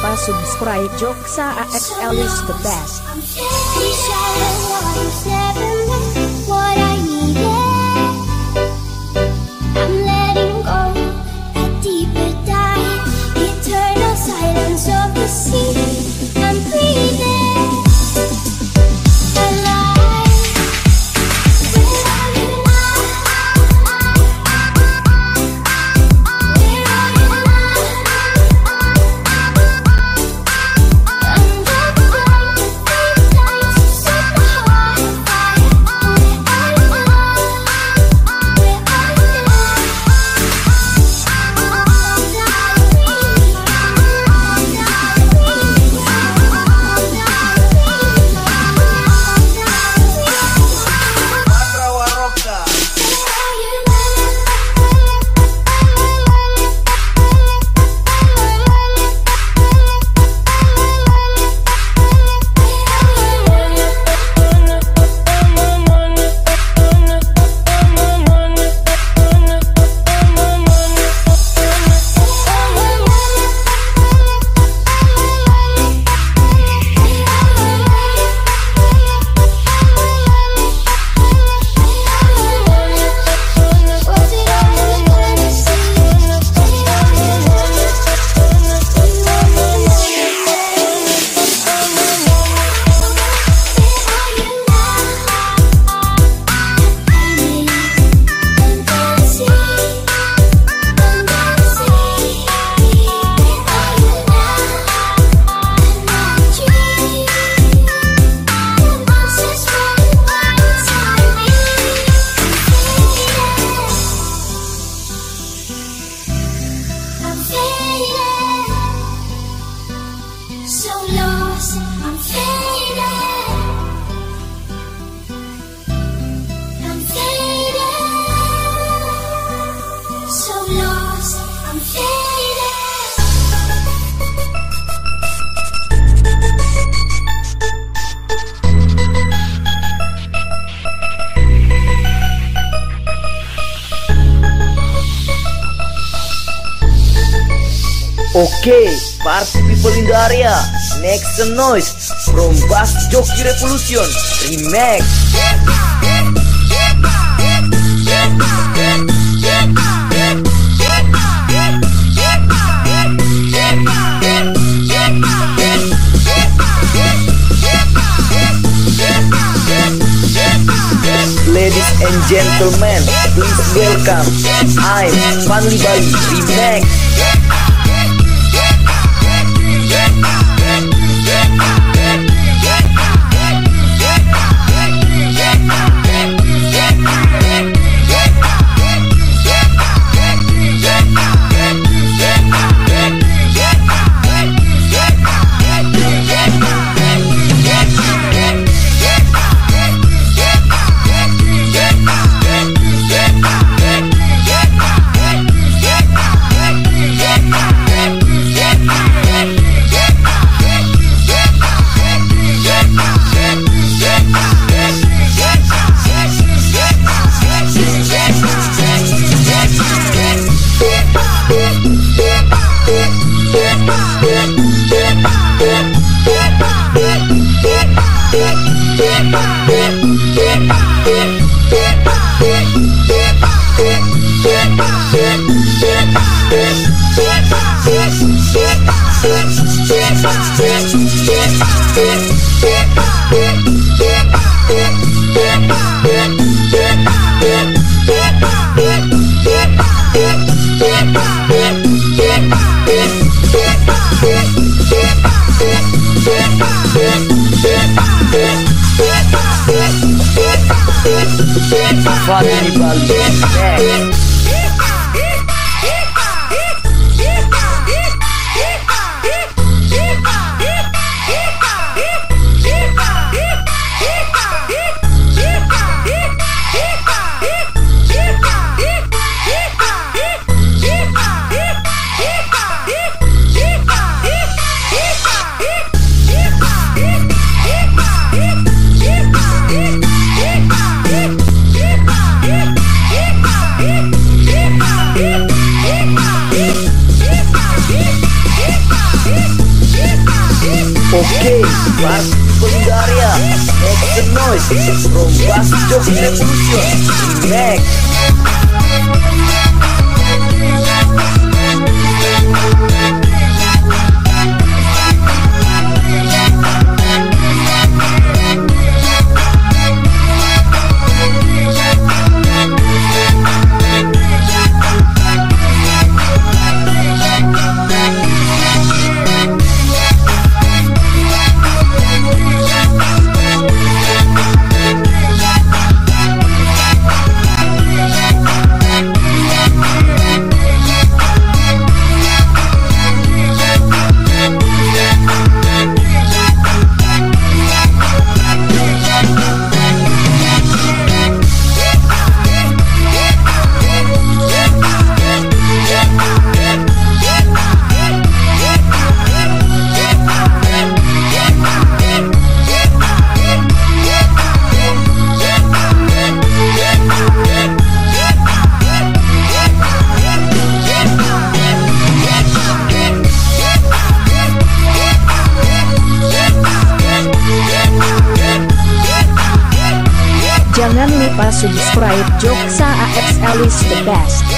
Lupa subscribe Joksa AXL is the best. Okay, party people in the area, next the noise from Bass Jockey Revolution Remix. Ladies and gentlemen, please welcome I'm Fanly Bali Remix. Family Bali. Okay, party people in the area, make some noise from Bass Jockey Revolution. Next. Subscribe Joksa AXL is the best.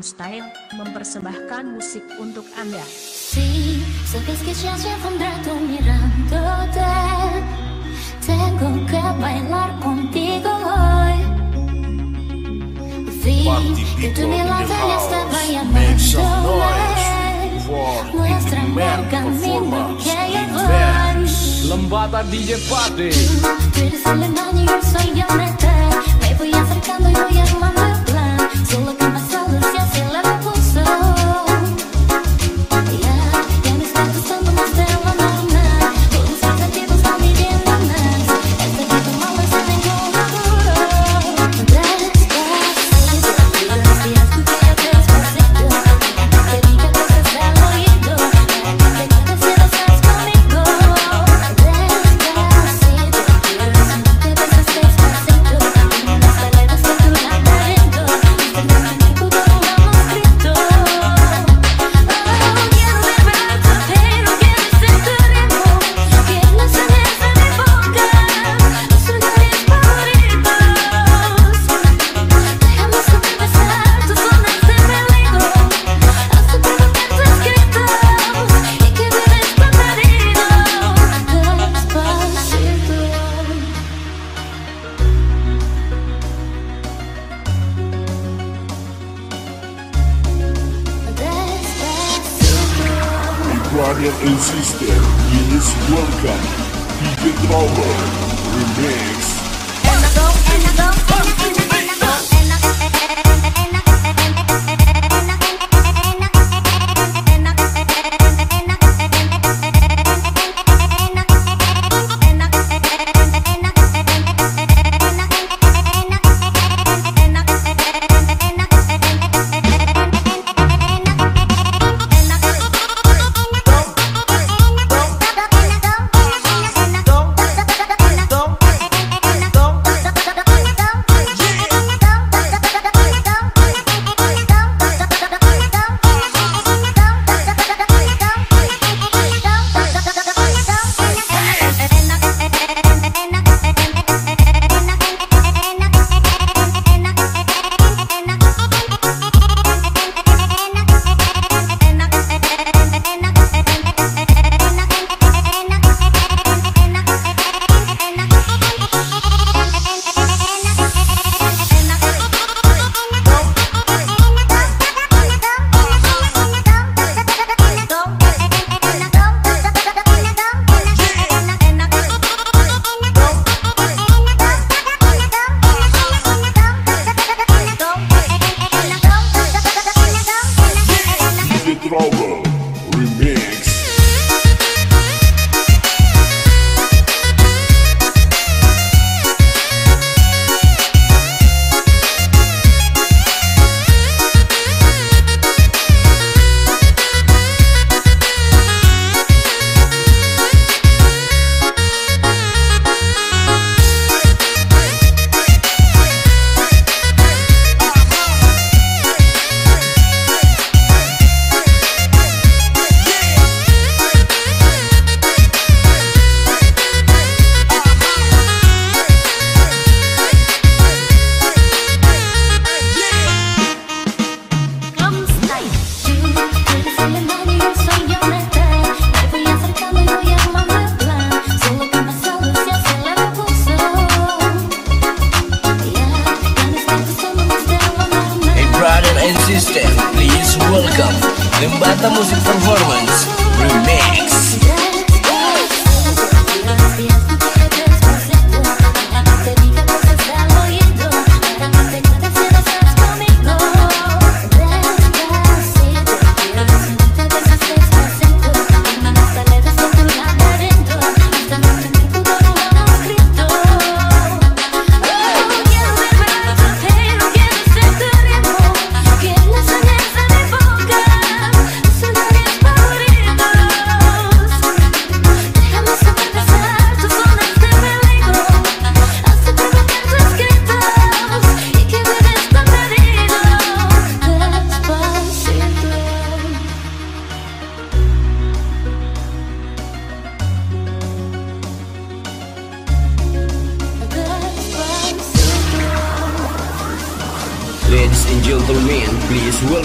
Style, mempersembahkan musik untuk Anda. Lembata DJ Party Welcome, DJ Devolver. the throne. Batamos Performance.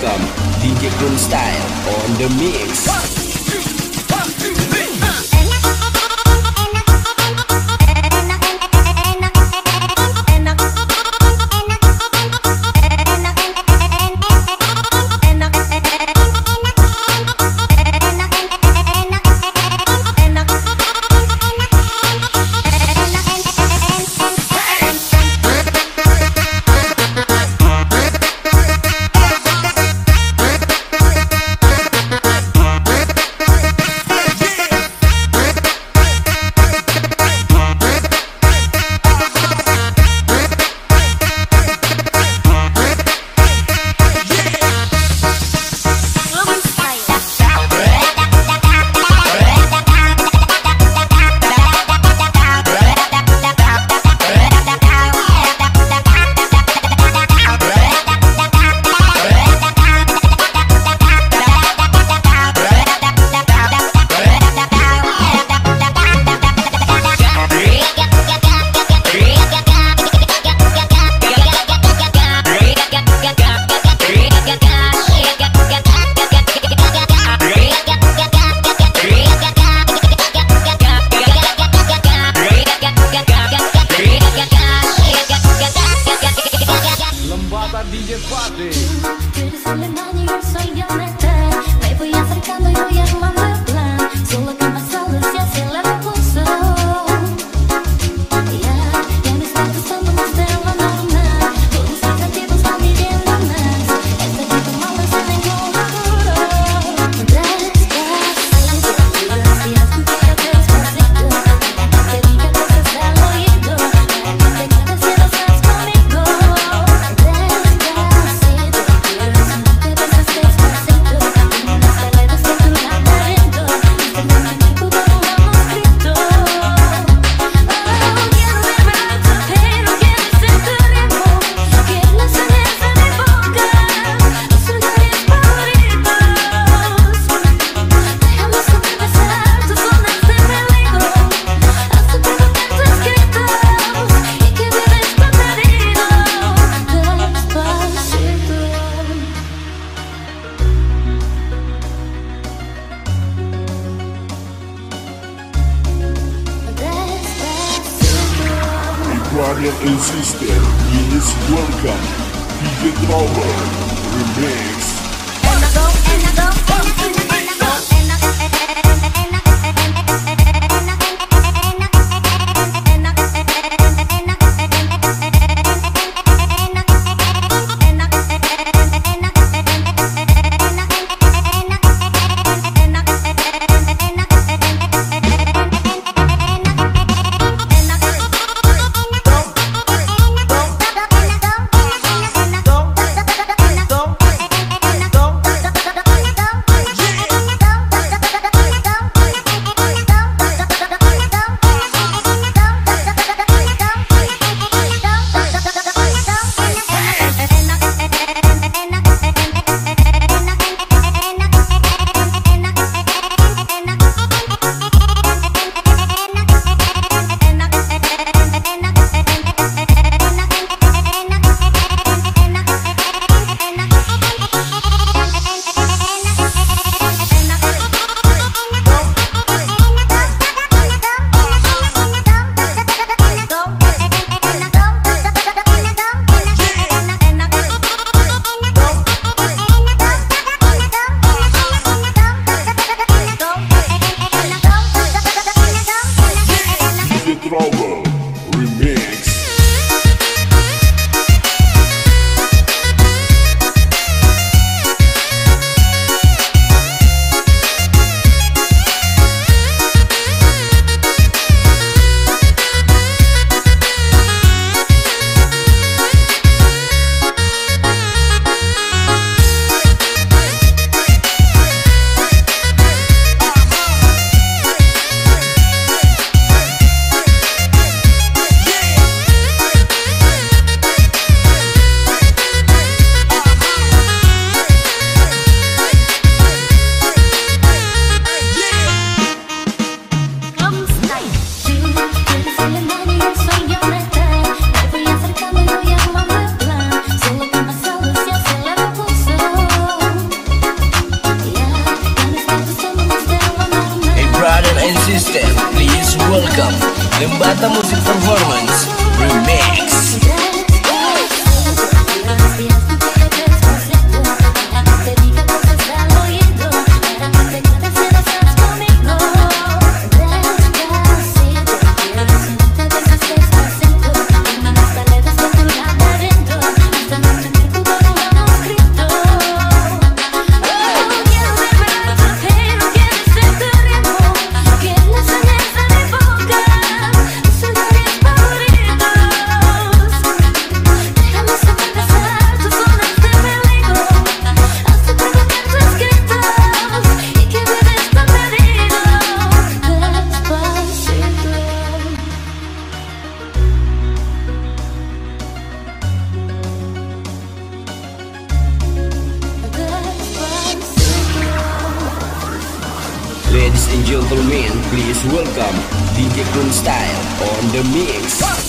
Welcome DJ Chrome Style on the mix. Trouble Remix. Lembata Music welcome DJ Kun Style on the mix.